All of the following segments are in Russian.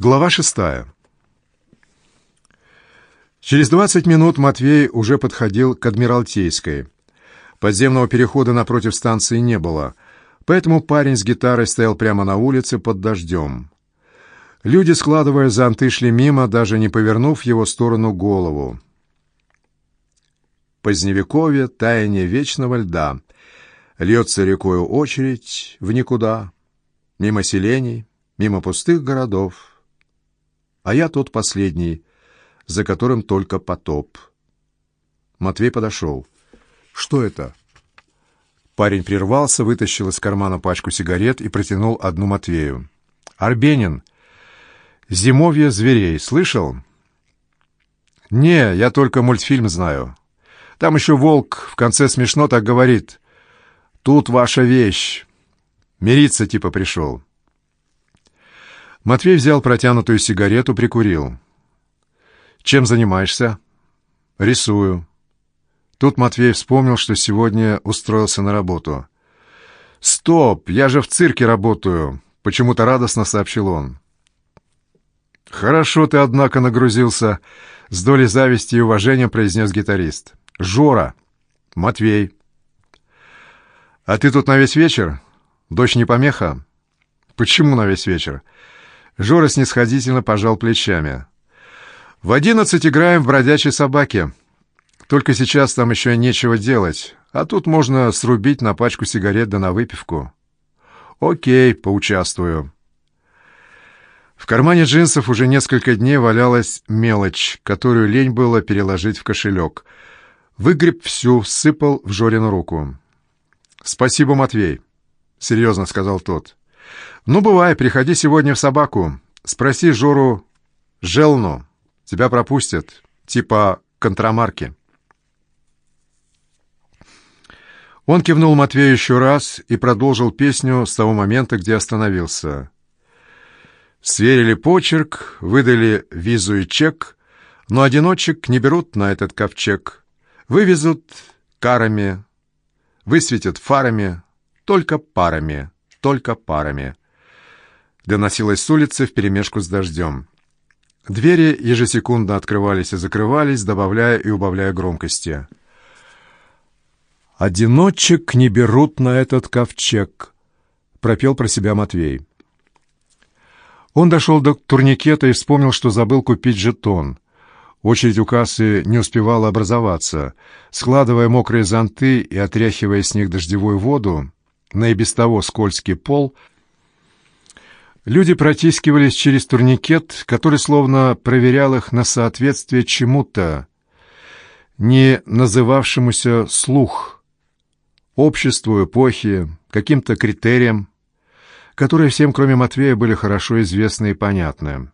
Глава шестая. Через двадцать минут Матвей уже подходил к Адмиралтейской. Подземного перехода напротив станции не было, поэтому парень с гитарой стоял прямо на улице под дождем. Люди, складывая зонты, шли мимо, даже не повернув его сторону голову. Поздневековье, таяние вечного льда. Льется рекою очередь в никуда, мимо селений, мимо пустых городов а я тот последний, за которым только потоп. Матвей подошел. «Что это?» Парень прервался, вытащил из кармана пачку сигарет и протянул одну Матвею. «Арбенин! Зимовье зверей. Слышал?» «Не, я только мультфильм знаю. Там еще волк в конце смешно так говорит. Тут ваша вещь. Мириться типа пришел». Матвей взял протянутую сигарету, прикурил. «Чем занимаешься?» «Рисую». Тут Матвей вспомнил, что сегодня устроился на работу. «Стоп! Я же в цирке работаю!» — почему-то радостно сообщил он. «Хорошо ты, однако, нагрузился», — с долей зависти и уважения произнес гитарист. «Жора! Матвей!» «А ты тут на весь вечер? Дочь не помеха?» «Почему на весь вечер?» Жора снисходительно пожал плечами. «В одиннадцать играем в бродячей собаке. Только сейчас там еще нечего делать, а тут можно срубить на пачку сигарет да на выпивку». «Окей, поучаствую». В кармане джинсов уже несколько дней валялась мелочь, которую лень было переложить в кошелек. Выгреб всю, сыпал в Жорину руку. «Спасибо, Матвей», — серьезно сказал тот. «Ну, бывай, приходи сегодня в собаку. Спроси Жору Желну. Тебя пропустят. Типа контрамарки». Он кивнул Матвею еще раз и продолжил песню с того момента, где остановился. Сверили почерк, выдали визу и чек, но одиночек не берут на этот ковчег. Вывезут карами, высветят фарами, только парами, только парами доносилось с улицы вперемешку с дождем. Двери ежесекундно открывались и закрывались, добавляя и убавляя громкости. «Одиночек не берут на этот ковчег», — пропел про себя Матвей. Он дошел до турникета и вспомнил, что забыл купить жетон. Очередь у кассы не успевала образоваться. Складывая мокрые зонты и отряхивая с них дождевую воду, на и без того скользкий пол — Люди протискивались через турникет, который словно проверял их на соответствие чему-то, не называвшемуся слух, обществу эпохи, каким-то критериям, которые всем, кроме Матвея, были хорошо известны и понятны.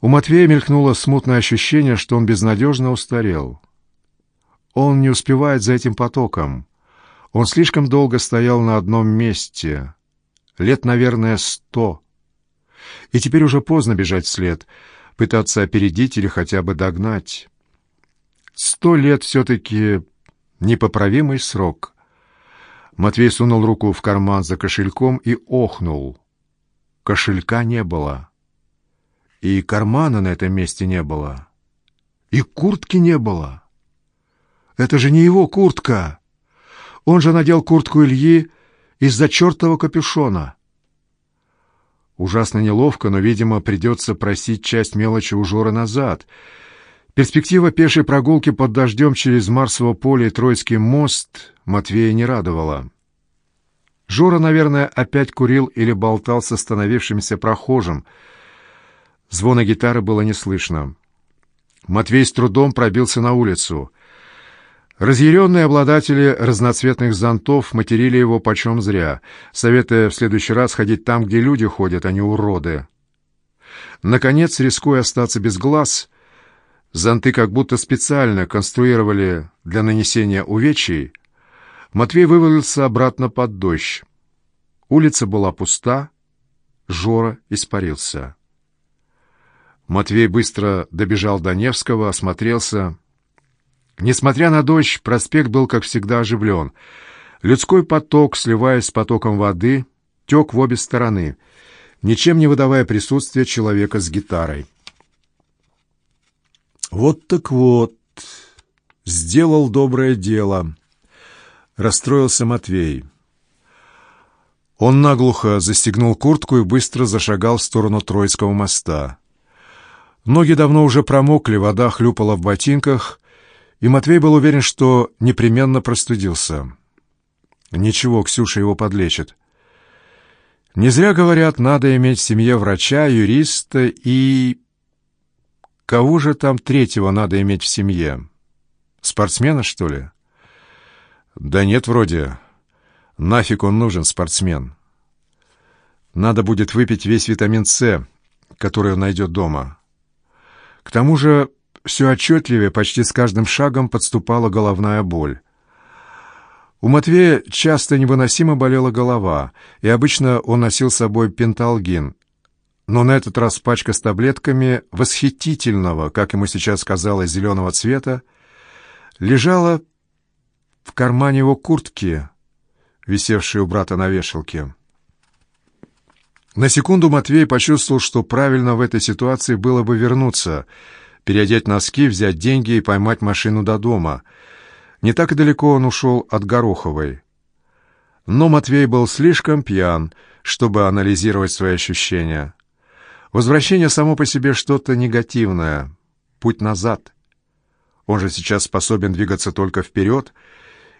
У Матвея мелькнуло смутное ощущение, что он безнадежно устарел. Он не успевает за этим потоком. Он слишком долго стоял на одном месте — лет, наверное, сто. И теперь уже поздно бежать вслед, пытаться опередить или хотя бы догнать. Сто лет все-таки непоправимый срок. Матвей сунул руку в карман за кошельком и охнул. Кошелька не было. И кармана на этом месте не было. И куртки не было. Это же не его куртка. Он же надел куртку Ильи, из-за чертова капюшона. Ужасно неловко, но, видимо, придется просить часть мелочи у Жора назад. Перспектива пешей прогулки под дождем через Марсово поле и Троицкий мост Матвея не радовала. Жора, наверное, опять курил или болтал с остановившимся прохожим. Звона гитары было не слышно. Матвей с трудом пробился на улицу. Разъяренные обладатели разноцветных зонтов материли его почем зря, советуя в следующий раз ходить там, где люди ходят, а не уроды. Наконец, рискуя остаться без глаз, зонты как будто специально конструировали для нанесения увечий, Матвей вывалился обратно под дождь. Улица была пуста, Жора испарился. Матвей быстро добежал до Невского, осмотрелся — Несмотря на дождь, проспект был, как всегда, оживлен. Людской поток, сливаясь с потоком воды, тек в обе стороны. ничем не выдавая присутствие человека с гитарой. «Вот так вот, сделал доброе дело», — расстроился Матвей. Он наглухо застегнул куртку и быстро зашагал в сторону Троицкого моста. Ноги давно уже промокли, вода хлюпала в ботинках, и Матвей был уверен, что непременно простудился. Ничего, Ксюша его подлечит. Не зря говорят, надо иметь в семье врача, юриста и... Кого же там третьего надо иметь в семье? Спортсмена, что ли? Да нет, вроде. Нафиг он нужен, спортсмен? Надо будет выпить весь витамин С, который он найдет дома. К тому же все отчетливее, почти с каждым шагом подступала головная боль. У Матвея часто невыносимо болела голова, и обычно он носил с собой пенталгин. Но на этот раз пачка с таблетками восхитительного, как ему сейчас казалось, зеленого цвета, лежала в кармане его куртки, висевшей у брата на вешалке. На секунду Матвей почувствовал, что правильно в этой ситуации было бы вернуться, переодеть носки, взять деньги и поймать машину до дома. Не так и далеко он ушел от Гороховой. Но Матвей был слишком пьян, чтобы анализировать свои ощущения. Возвращение само по себе что-то негативное, путь назад. Он же сейчас способен двигаться только вперед —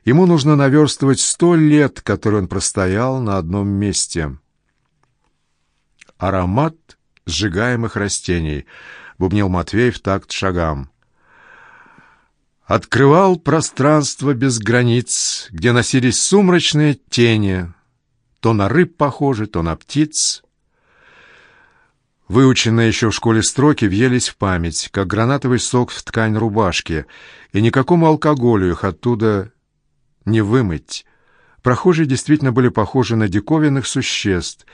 Ему нужно наверстывать сто лет, которые он простоял на одном месте. Аромат сжигаемых растений, бубнил Матвей в такт шагам. Открывал пространство без границ, где носились сумрачные тени, то на рыб похожи, то на птиц. Выученные еще в школе строки въелись в память, как гранатовый сок в ткань рубашки, и никакому алкоголю их оттуда не вымыть. Прохожие действительно были похожи на диковинных существ.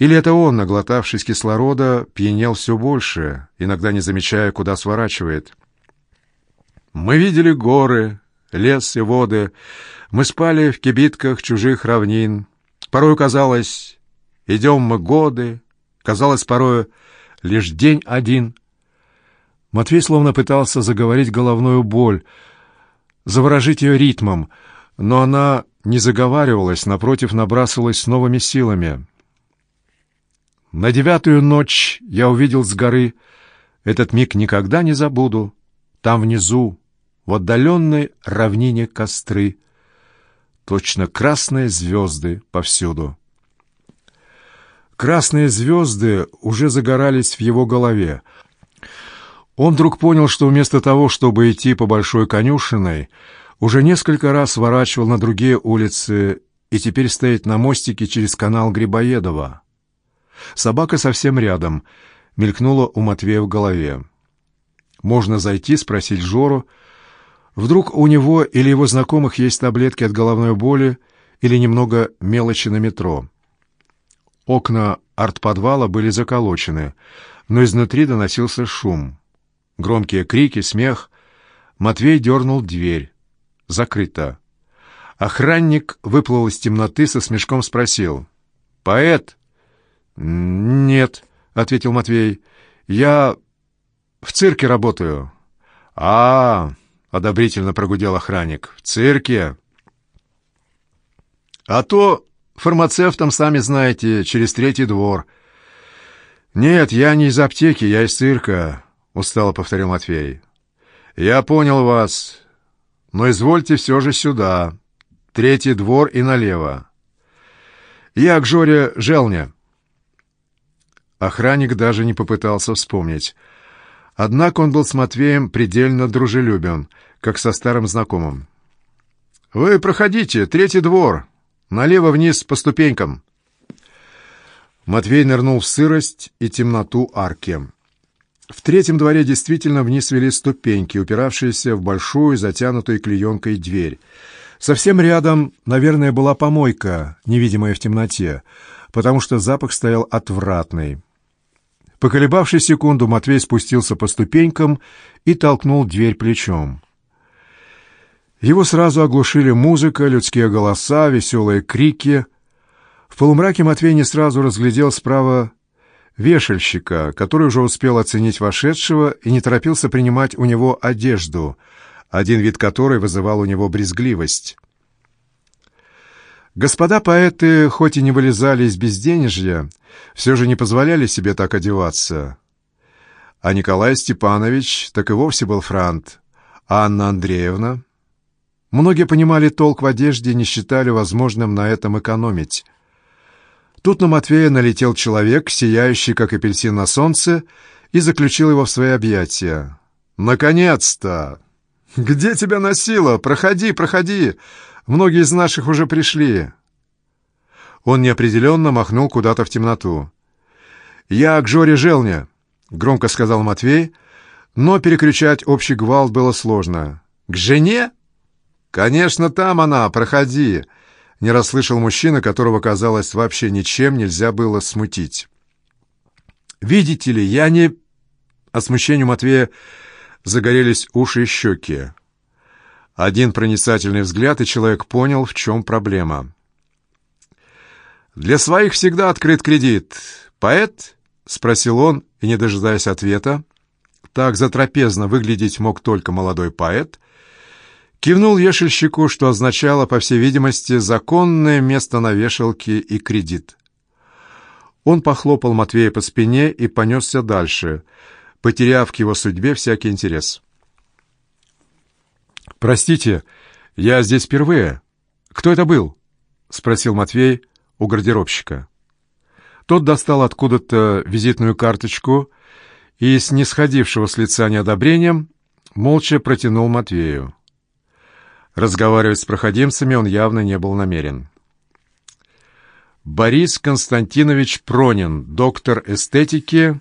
Или это он, наглотавшись кислорода, пьянел все больше, иногда не замечая, куда сворачивает. Мы видели горы, лес и воды. Мы спали в кибитках чужих равнин. Порою казалось, идем мы годы. Казалось, порою лишь день один. Матвей словно пытался заговорить головную боль, заворожить ее ритмом — но она не заговаривалась, напротив, набрасывалась с новыми силами. На девятую ночь я увидел с горы, этот миг никогда не забуду, там внизу, в отдаленной равнине костры, точно красные звезды повсюду. Красные звезды уже загорались в его голове. Он вдруг понял, что вместо того, чтобы идти по большой конюшиной, уже несколько раз сворачивал на другие улицы и теперь стоит на мостике через канал Грибоедова. Собака совсем рядом, мелькнула у Матвея в голове. Можно зайти, спросить Жору. Вдруг у него или его знакомых есть таблетки от головной боли или немного мелочи на метро. Окна артподвала были заколочены, но изнутри доносился шум. Громкие крики, смех. Матвей дернул дверь закрыто. Охранник выплыл из темноты, со смешком спросил. «Поэт?» «Нет», — ответил Матвей. «Я в цирке работаю». «А, одобрительно прогудел охранник, — в цирке». «А то фармацевтом, сами знаете, через третий двор». «Нет, я не из аптеки, я из цирка», — устало повторил Матвей. «Я понял вас. Но извольте все же сюда. Третий двор и налево. Я к Жоре Желня. Охранник даже не попытался вспомнить. Однако он был с Матвеем предельно дружелюбен, как со старым знакомым. «Вы проходите, третий двор. Налево вниз по ступенькам». Матвей нырнул в сырость и темноту арки. В третьем дворе действительно вниз вели ступеньки, упиравшиеся в большую, затянутую клеенкой дверь. Совсем рядом, наверное, была помойка, невидимая в темноте, потому что запах стоял отвратный. Поколебавшись секунду, Матвей спустился по ступенькам и толкнул дверь плечом. Его сразу оглушили музыка, людские голоса, веселые крики. В полумраке Матвей не сразу разглядел справа вешальщика, который уже успел оценить вошедшего и не торопился принимать у него одежду, один вид которой вызывал у него брезгливость. Господа поэты, хоть и не вылезали из безденежья, все же не позволяли себе так одеваться. А Николай Степанович так и вовсе был франт, а Анна Андреевна... Многие понимали толк в одежде и не считали возможным на этом экономить. Тут на Матвея налетел человек, сияющий, как апельсин на солнце, и заключил его в свои объятия. «Наконец-то! Где тебя носило? Проходи, проходи! Многие из наших уже пришли!» Он неопределенно махнул куда-то в темноту. «Я к Жоре Желне», — громко сказал Матвей, но переключать общий гвалт было сложно. «К жене?» «Конечно, там она, проходи!» Не расслышал мужчина, которого, казалось, вообще ничем нельзя было смутить. «Видите ли, я не...» От смущения Матвея загорелись уши и щеки. Один проницательный взгляд, и человек понял, в чем проблема. «Для своих всегда открыт кредит. Поэт?» — спросил он, и, не дожидаясь ответа, так затрапезно выглядеть мог только молодой поэт, кивнул вешальщику, что означало, по всей видимости, законное место на вешалке и кредит. Он похлопал Матвея по спине и понесся дальше, потеряв к его судьбе всякий интерес. «Простите, я здесь впервые. Кто это был?» — спросил Матвей у гардеробщика. Тот достал откуда-то визитную карточку и, с нисходившего с лица неодобрением, молча протянул Матвею. Разговаривать с проходимцами он явно не был намерен. Борис Константинович Пронин, доктор эстетики,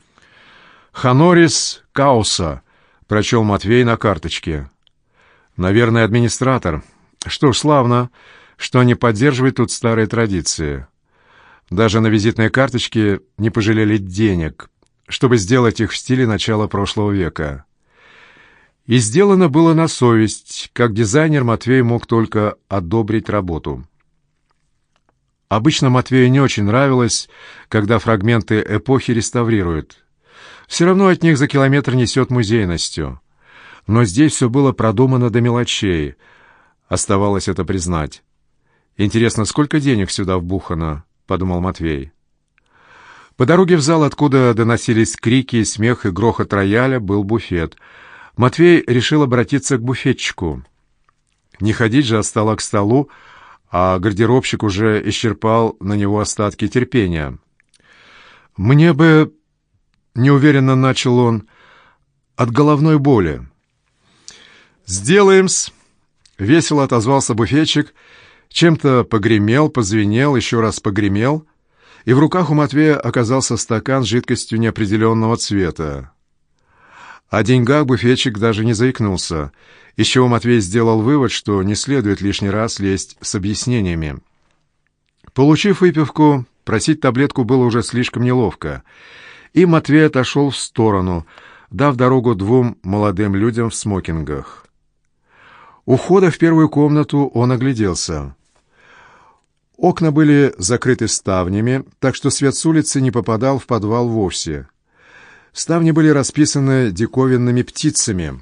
Ханорис Кауса, прочел Матвей на карточке. Наверное, администратор. Что ж, славно, что они поддерживают тут старые традиции. Даже на визитной карточке не пожалели денег, чтобы сделать их в стиле начала прошлого века. И сделано было на совесть, как дизайнер Матвей мог только одобрить работу. Обычно Матвею не очень нравилось, когда фрагменты эпохи реставрируют. Все равно от них за километр несет музейностью. Но здесь все было продумано до мелочей. Оставалось это признать. «Интересно, сколько денег сюда вбухано?» — подумал Матвей. По дороге в зал, откуда доносились крики, смех и грохот рояля, был буфет — Матвей решил обратиться к буфетчику. Не ходить же от стола к столу, а гардеробщик уже исчерпал на него остатки терпения. «Мне бы...» — неуверенно начал он. «От головной боли». «Сделаем-с!» — весело отозвался буфетчик, чем-то погремел, позвенел, еще раз погремел, и в руках у Матвея оказался стакан с жидкостью неопределенного цвета. О деньгах буфетчик даже не заикнулся, из чего Матвей сделал вывод, что не следует лишний раз лезть с объяснениями. Получив выпивку, просить таблетку было уже слишком неловко, и Матвей отошел в сторону, дав дорогу двум молодым людям в смокингах. У в первую комнату он огляделся. Окна были закрыты ставнями, так что свет с улицы не попадал в подвал вовсе — Ставни были расписаны диковинными птицами.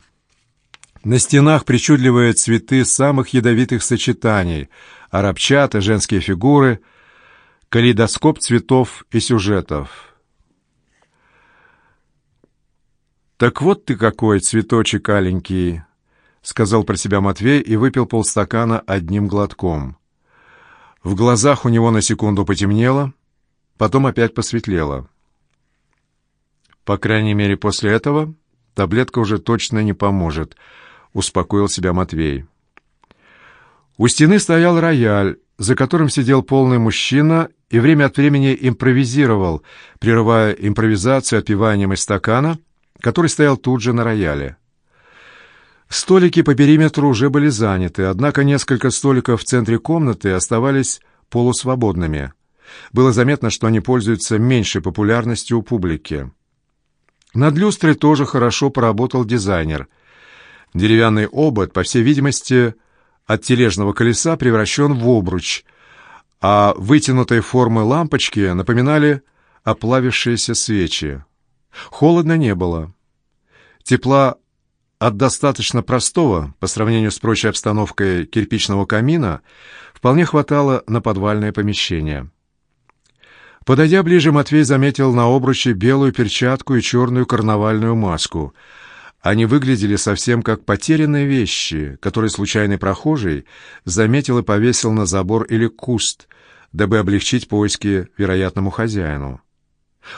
На стенах причудливые цветы самых ядовитых сочетаний, арабчата, женские фигуры, калейдоскоп цветов и сюжетов. «Так вот ты какой, цветочек аленький!» — сказал про себя Матвей и выпил полстакана одним глотком. В глазах у него на секунду потемнело, потом опять посветлело. По крайней мере, после этого таблетка уже точно не поможет, успокоил себя Матвей. У стены стоял рояль, за которым сидел полный мужчина и время от времени импровизировал, прерывая импровизацию отпиванием из стакана, который стоял тут же на рояле. Столики по периметру уже были заняты, однако несколько столиков в центре комнаты оставались полусвободными. Было заметно, что они пользуются меньшей популярностью у публики. Над люстрой тоже хорошо поработал дизайнер. Деревянный обод, по всей видимости, от тележного колеса превращен в обруч, а вытянутой формы лампочки напоминали оплавившиеся свечи. Холодно не было. Тепла от достаточно простого, по сравнению с прочей обстановкой кирпичного камина, вполне хватало на подвальное помещение. Подойдя ближе, Матвей заметил на обруче белую перчатку и черную карнавальную маску. Они выглядели совсем как потерянные вещи, которые случайный прохожий заметил и повесил на забор или куст, дабы облегчить поиски вероятному хозяину.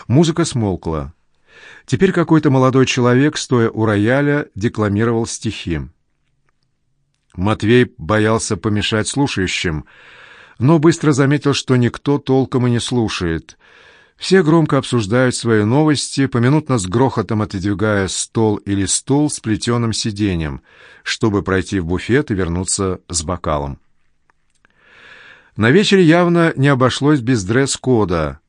Музыка смолкла. Теперь какой-то молодой человек, стоя у рояля, декламировал стихи. Матвей боялся помешать слушающим, но быстро заметил, что никто толком и не слушает. Все громко обсуждают свои новости, поминутно с грохотом отодвигая стол или стул с плетеным сиденьем, чтобы пройти в буфет и вернуться с бокалом. На вечере явно не обошлось без дресс-кода,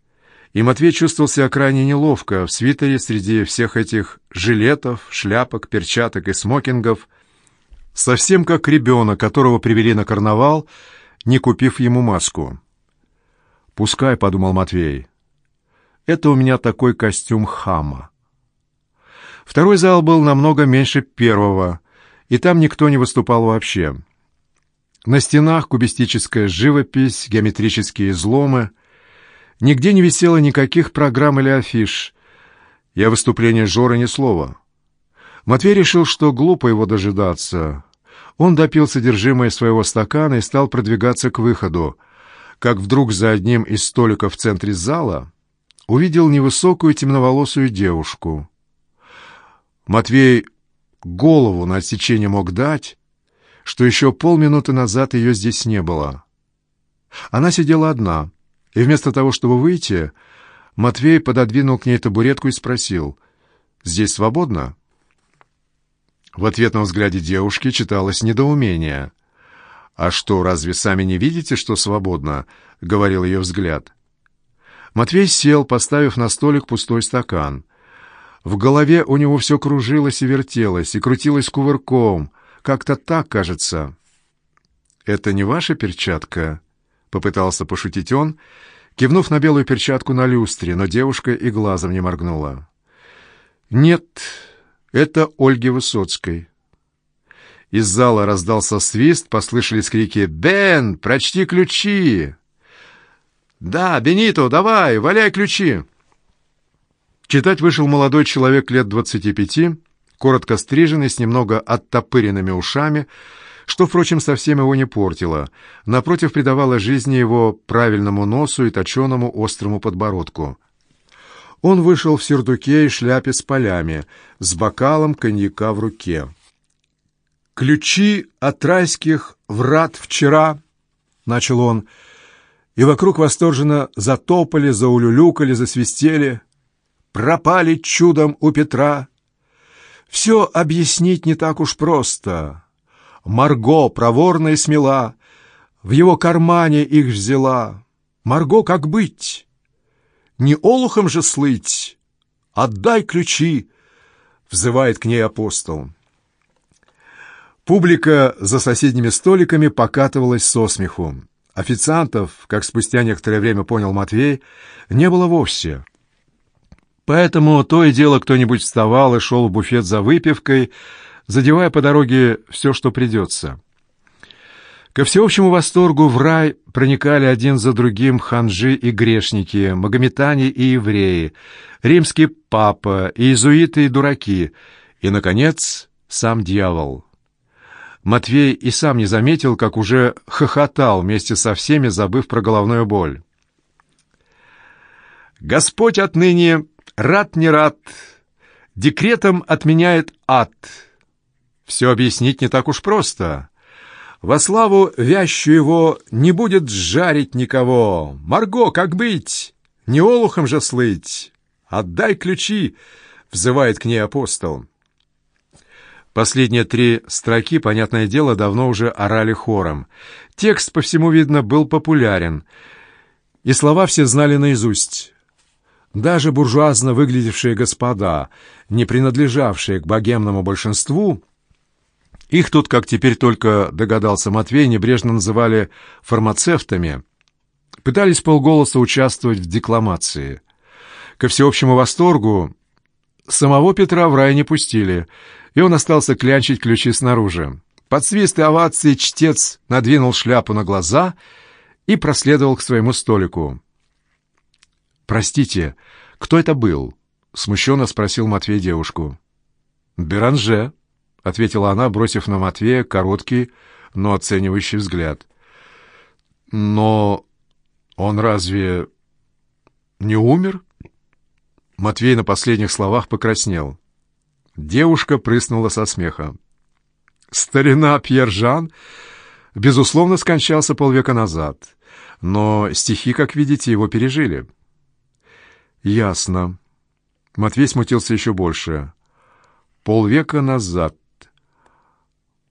и Матвей чувствовал себя крайне неловко в свитере среди всех этих жилетов, шляпок, перчаток и смокингов, совсем как ребенок, которого привели на карнавал, не купив ему маску. «Пускай», — подумал Матвей, — «это у меня такой костюм хама». Второй зал был намного меньше первого, и там никто не выступал вообще. На стенах кубистическая живопись, геометрические изломы — Нигде не висело никаких программ или афиш. И о выступлении Жоры ни слова. Матвей решил, что глупо его дожидаться. Он допил содержимое своего стакана и стал продвигаться к выходу, как вдруг за одним из столиков в центре зала увидел невысокую темноволосую девушку. Матвей голову на отсечение мог дать, что еще полминуты назад ее здесь не было. Она сидела одна — и вместо того, чтобы выйти, Матвей пододвинул к ней табуретку и спросил, «Здесь свободно?» В ответном взгляде девушки читалось недоумение. «А что, разве сами не видите, что свободно?» — говорил ее взгляд. Матвей сел, поставив на столик пустой стакан. В голове у него все кружилось и вертелось, и крутилось кувырком. Как-то так, кажется. «Это не ваша перчатка?» — попытался пошутить он, кивнув на белую перчатку на люстре, но девушка и глазом не моргнула. «Нет, это Ольги Высоцкой». Из зала раздался свист, послышались крики «Бен, прочти ключи!» «Да, Бенито, давай, валяй ключи!» Читать вышел молодой человек лет двадцати пяти, коротко стриженный, с немного оттопыренными ушами, что, впрочем, совсем его не портило, напротив, придавало жизни его правильному носу и точеному острому подбородку. Он вышел в сюртуке и шляпе с полями, с бокалом коньяка в руке. «Ключи от райских врат вчера», — начал он, и вокруг восторженно затопали, заулюлюкали, засвистели, пропали чудом у Петра. Все объяснить не так уж просто. Марго, проворная смела, в его кармане их взяла. Марго, как быть? Не олухом же слыть? Отдай ключи, взывает к ней апостол. Публика за соседними столиками покатывалась со смеху. Официантов, как спустя некоторое время понял Матвей, не было вовсе. Поэтому то и дело кто-нибудь вставал и шел в буфет за выпивкой, задевая по дороге все, что придется. Ко всеобщему восторгу в рай проникали один за другим ханжи и грешники, магометане и евреи, римский папа, иезуиты и дураки, и, наконец, сам дьявол. Матвей и сам не заметил, как уже хохотал вместе со всеми, забыв про головную боль. «Господь отныне рад не рад, декретом отменяет ад», все объяснить не так уж просто. Во славу вящу его не будет жарить никого. Марго, как быть? Не олухом же слыть. Отдай ключи, взывает к ней апостол. Последние три строки, понятное дело, давно уже орали хором. Текст, по всему видно, был популярен, и слова все знали наизусть. Даже буржуазно выглядевшие господа, не принадлежавшие к богемному большинству, их тут, как теперь только догадался Матвей, небрежно называли фармацевтами. пытались полголоса участвовать в декламации. Ко всеобщему восторгу самого Петра в рай не пустили, и он остался клянчить ключи снаружи. Под свист и овации чтец надвинул шляпу на глаза и проследовал к своему столику. «Простите, кто это был?» — смущенно спросил Матвей девушку. «Беранже», — ответила она, бросив на Матвея короткий, но оценивающий взгляд. «Но он разве не умер?» Матвей на последних словах покраснел. Девушка прыснула со смеха. «Старина Пьержан, безусловно, скончался полвека назад, но стихи, как видите, его пережили». «Ясно». Матвей смутился еще больше. «Полвека назад.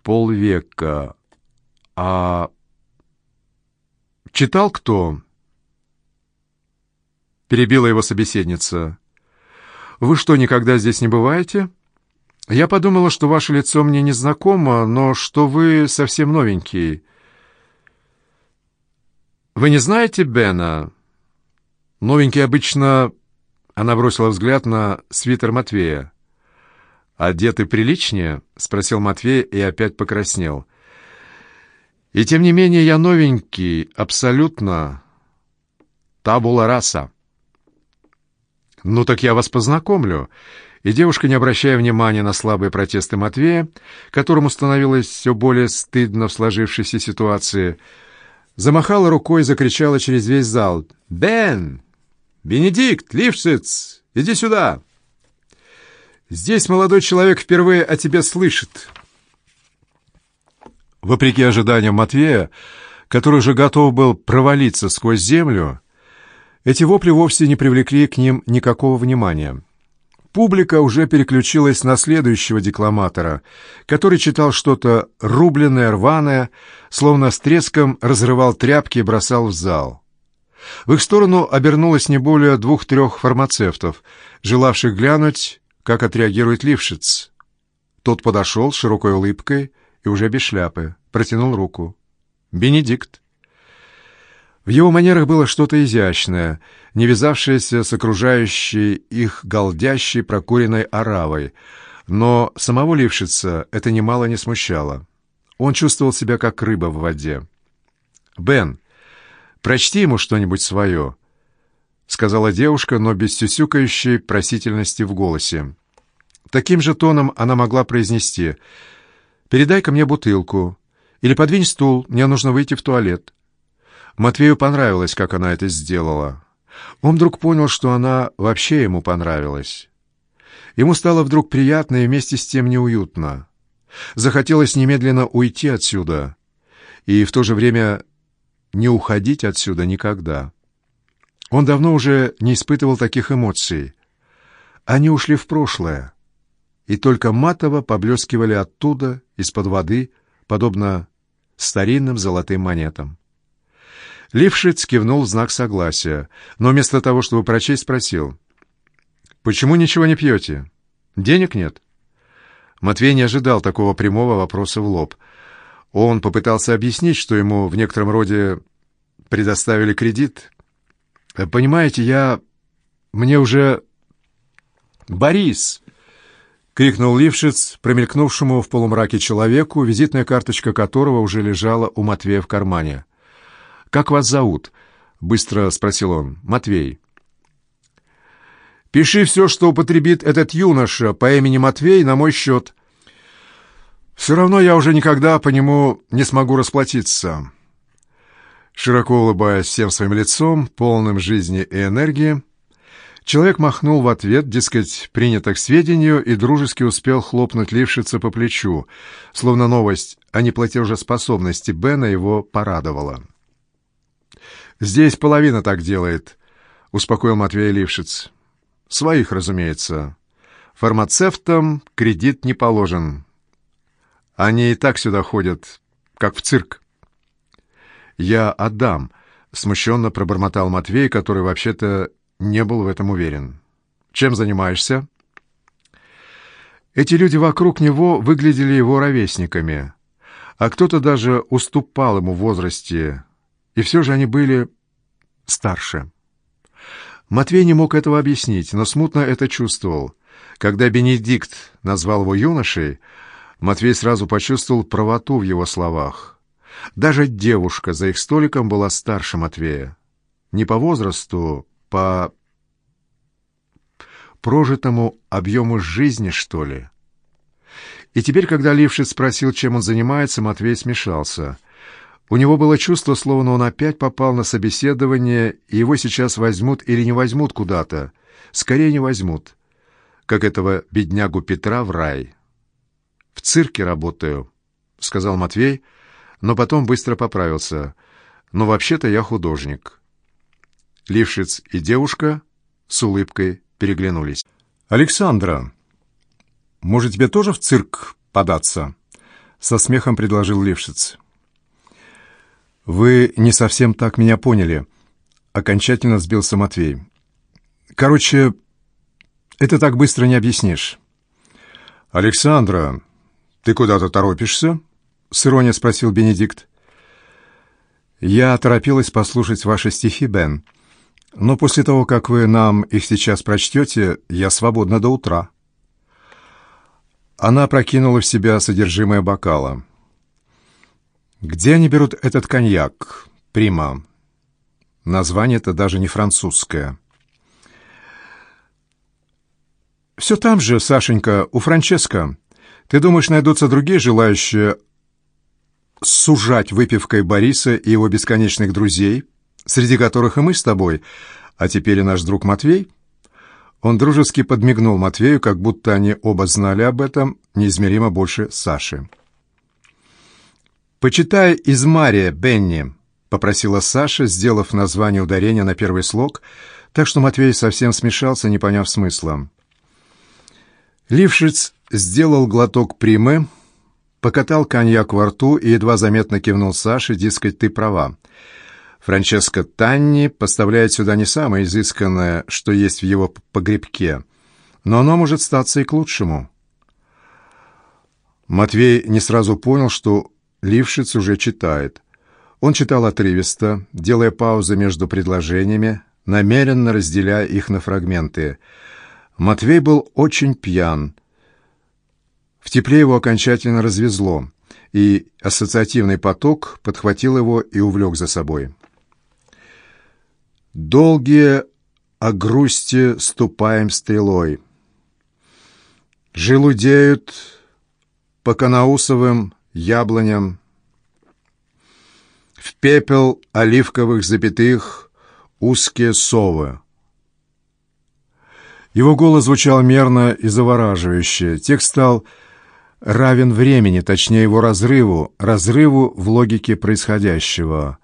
Полвека. А читал кто?» Перебила его собеседница. «Вы что, никогда здесь не бываете?» «Я подумала, что ваше лицо мне не знакомо, но что вы совсем новенький». «Вы не знаете Бена?» «Новенький обычно...» Она бросила взгляд на свитер Матвея. «Одетый приличнее?» — спросил Матвей и опять покраснел. «И тем не менее я новенький, абсолютно табула раса». «Ну так я вас познакомлю». И девушка, не обращая внимания на слабые протесты Матвея, которому становилось все более стыдно в сложившейся ситуации, замахала рукой и закричала через весь зал. «Бен! Бенедикт! Лившиц! Иди сюда!» «Здесь молодой человек впервые о тебе слышит». Вопреки ожиданиям Матвея, который уже готов был провалиться сквозь землю, эти вопли вовсе не привлекли к ним никакого внимания. Публика уже переключилась на следующего декламатора, который читал что-то рубленное, рваное, словно с треском разрывал тряпки и бросал в зал. В их сторону обернулось не более двух-трех фармацевтов, желавших глянуть, как отреагирует Лившиц. Тот подошел с широкой улыбкой и уже без шляпы, протянул руку. «Бенедикт». В его манерах было что-то изящное, не вязавшееся с окружающей их голдящей прокуренной оравой, но самого Лившица это немало не смущало. Он чувствовал себя как рыба в воде. «Бен, прочти ему что-нибудь свое», — сказала девушка, но без сюсюкающей просительности в голосе. Таким же тоном она могла произнести «Передай-ка мне бутылку» или «Подвинь стул, мне нужно выйти в туалет». Матвею понравилось, как она это сделала. Он вдруг понял, что она вообще ему понравилась. Ему стало вдруг приятно и вместе с тем неуютно. Захотелось немедленно уйти отсюда и в то же время не уходить отсюда никогда. Он давно уже не испытывал таких эмоций. Они ушли в прошлое, и только матово поблескивали оттуда, из-под воды, подобно старинным золотым монетам. Лившиц кивнул в знак согласия, но вместо того, чтобы прочесть, спросил. «Почему ничего не пьете? Денег нет?» Матвей не ожидал такого прямого вопроса в лоб. Он попытался объяснить, что ему в некотором роде предоставили кредит. «Понимаете, я... Мне уже...» «Борис!» — крикнул Лившиц, промелькнувшему в полумраке человеку, визитная карточка которого уже лежала у Матвея в кармане. «Как вас зовут?» — быстро спросил он. «Матвей». «Пиши все, что употребит этот юноша по имени Матвей на мой счет. Все равно я уже никогда по нему не смогу расплатиться». Широко улыбаясь всем своим лицом, полным жизни и энергии, человек махнул в ответ, дескать, принято к сведению, и дружески успел хлопнуть Лившица по плечу, словно новость о неплатежеспособности Бена его порадовала. «Здесь половина так делает», — успокоил Матвей Лившиц. «Своих, разумеется. Фармацевтам кредит не положен. Они и так сюда ходят, как в цирк». «Я отдам», — смущенно пробормотал Матвей, который вообще-то не был в этом уверен. «Чем занимаешься?» Эти люди вокруг него выглядели его ровесниками, а кто-то даже уступал ему в возрасте, и все же они были старше. Матвей не мог этого объяснить, но смутно это чувствовал. Когда Бенедикт назвал его юношей, Матвей сразу почувствовал правоту в его словах. Даже девушка за их столиком была старше Матвея. Не по возрасту, по прожитому объему жизни, что ли. И теперь, когда Лившиц спросил, чем он занимается, Матвей смешался. У него было чувство, словно он опять попал на собеседование, и его сейчас возьмут или не возьмут куда-то. Скорее не возьмут, как этого беднягу Петра в рай. «В цирке работаю», — сказал Матвей, но потом быстро поправился. «Но вообще-то я художник». Лившиц и девушка с улыбкой переглянулись. «Александра, может, тебе тоже в цирк податься?» Со смехом предложил Лившиц. «Вы не совсем так меня поняли», — окончательно сбился Матвей. «Короче, это так быстро не объяснишь». «Александра, ты куда-то торопишься?» — с иронией спросил Бенедикт. «Я торопилась послушать ваши стихи, Бен», но после того, как вы нам их сейчас прочтете, я свободна до утра». Она прокинула в себя содержимое бокала. «Где они берут этот коньяк, Прима?» Название-то даже не французское. «Все там же, Сашенька, у Франческо. Ты думаешь, найдутся другие желающие сужать выпивкой Бориса и его бесконечных друзей?» Среди которых и мы с тобой, а теперь и наш друг Матвей?» Он дружески подмигнул Матвею, как будто они оба знали об этом неизмеримо больше Саши. «Почитай из Мария, Бенни», — попросила Саша, сделав название ударения на первый слог, так что Матвей совсем смешался, не поняв смысла. Лившиц сделал глоток примы, покатал коньяк во рту и едва заметно кивнул Саше, дескать, ты права. Франческо Танни поставляет сюда не самое изысканное, что есть в его погребке, но оно может статься и к лучшему. Матвей не сразу понял, что Лившиц уже читает. Он читал отрывисто, делая паузы между предложениями, намеренно разделяя их на фрагменты. Матвей был очень пьян. В тепле его окончательно развезло, и ассоциативный поток подхватил его и увлек за собой. Долгие о грусти ступаем стрелой. Желудеют по канаусовым яблоням. В пепел оливковых запятых узкие совы. Его голос звучал мерно и завораживающе. Текст стал равен времени, точнее его разрыву, разрыву в логике происходящего.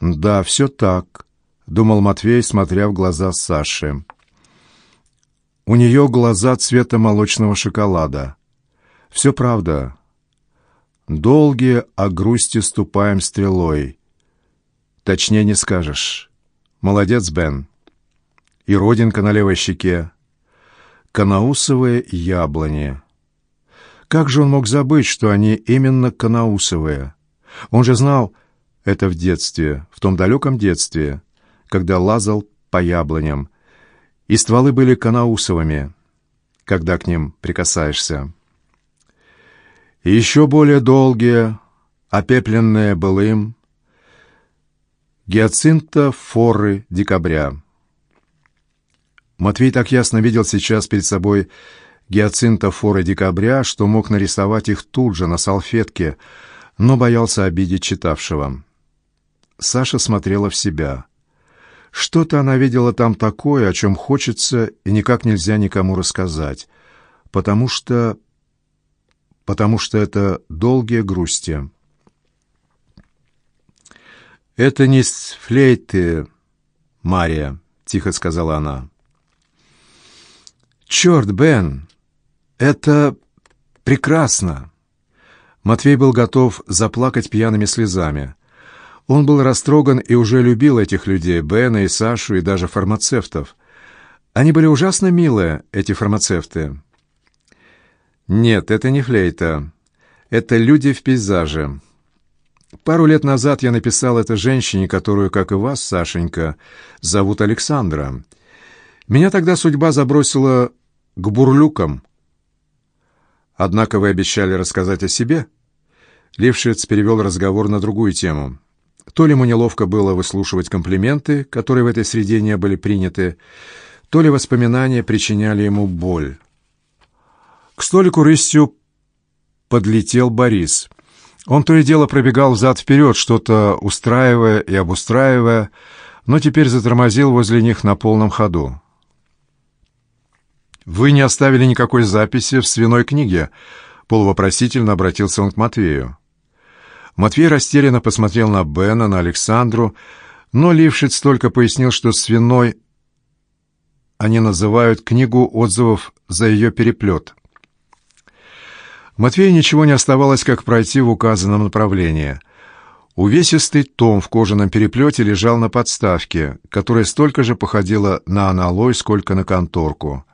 Да, все так думал Матвей, смотря в глаза Саши. У нее глаза цвета молочного шоколада. Все правда. Долгие о грусти ступаем стрелой. Точнее не скажешь. Молодец, Бен. И родинка на левой щеке. Канаусовые яблони. Как же он мог забыть, что они именно канаусовые? Он же знал это в детстве, в том далеком детстве, когда лазал по яблоням, и стволы были канаусовыми, когда к ним прикасаешься. И еще более долгие, опепленные былым, гиацинта форы декабря. Матвей так ясно видел сейчас перед собой гиацинта форы декабря, что мог нарисовать их тут же, на салфетке, но боялся обидеть читавшего. Саша смотрела в себя — что-то она видела там такое, о чем хочется и никак нельзя никому рассказать, потому что... потому что это долгие грусти. «Это не с флейты, Мария», — тихо сказала она. «Черт, Бен, это прекрасно!» Матвей был готов заплакать пьяными слезами. Он был растроган и уже любил этих людей, Бена и Сашу, и даже фармацевтов. Они были ужасно милые, эти фармацевты. Нет, это не флейта. Это люди в пейзаже. Пару лет назад я написал это женщине, которую, как и вас, Сашенька, зовут Александра. Меня тогда судьба забросила к бурлюкам. Однако вы обещали рассказать о себе. Лившиц перевел разговор на другую тему. То ли ему неловко было выслушивать комплименты, которые в этой среде не были приняты, то ли воспоминания причиняли ему боль. К столику рысью подлетел Борис. Он то и дело пробегал взад-вперед, что-то устраивая и обустраивая, но теперь затормозил возле них на полном ходу. «Вы не оставили никакой записи в свиной книге?» Полувопросительно обратился он к Матвею. Матвей растерянно посмотрел на Бена, на Александру, но Лившиц только пояснил, что свиной они называют книгу отзывов за ее переплет. Матвею ничего не оставалось, как пройти в указанном направлении. Увесистый том в кожаном переплете лежал на подставке, которая столько же походила на аналой, сколько на конторку.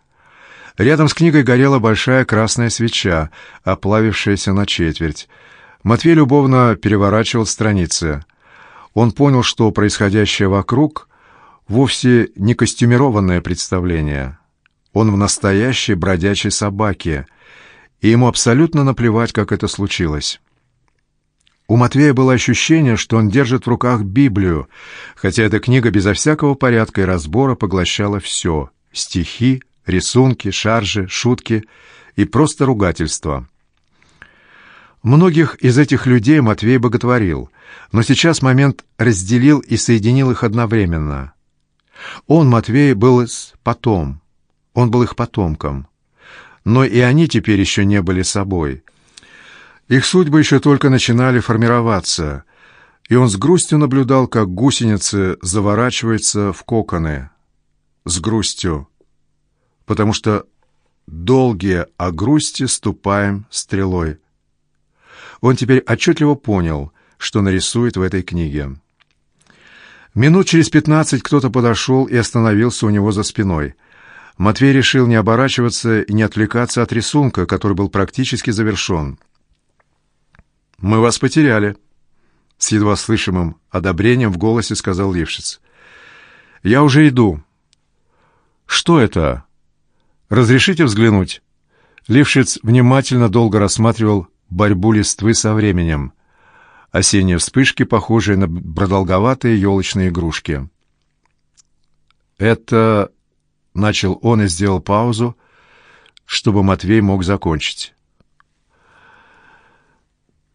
Рядом с книгой горела большая красная свеча, оплавившаяся на четверть. Матвей любовно переворачивал страницы. Он понял, что происходящее вокруг вовсе не костюмированное представление. Он в настоящей бродячей собаке — и ему абсолютно наплевать, как это случилось. У Матвея было ощущение, что он держит в руках Библию, хотя эта книга безо всякого порядка и разбора поглощала все — стихи, рисунки, шаржи, шутки и просто ругательства. Многих из этих людей Матвей боготворил, но сейчас момент разделил и соединил их одновременно. Он, Матвей, был потом, он был их потомком но и они теперь еще не были собой. Их судьбы еще только начинали формироваться, и он с грустью наблюдал, как гусеницы заворачиваются в коконы. С грустью, потому что долгие о грусти ступаем стрелой. Он теперь отчетливо понял, что нарисует в этой книге. Минут через пятнадцать кто-то подошел и остановился у него за спиной. Матвей решил не оборачиваться и не отвлекаться от рисунка, который был практически завершен. «Мы вас потеряли», — с едва слышимым одобрением в голосе сказал Лившиц. «Я уже иду». «Что это?» «Разрешите взглянуть?» Лившиц внимательно долго рассматривал борьбу листвы со временем. Осенние вспышки, похожие на продолговатые елочные игрушки. «Это Начал он и сделал паузу, чтобы Матвей мог закончить.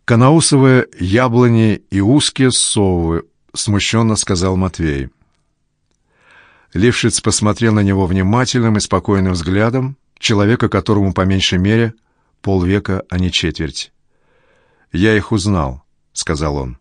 «Канаусовые яблони и узкие совы», — смущенно сказал Матвей. Лившиц посмотрел на него внимательным и спокойным взглядом, человека, которому по меньшей мере полвека, а не четверть. «Я их узнал», — сказал он.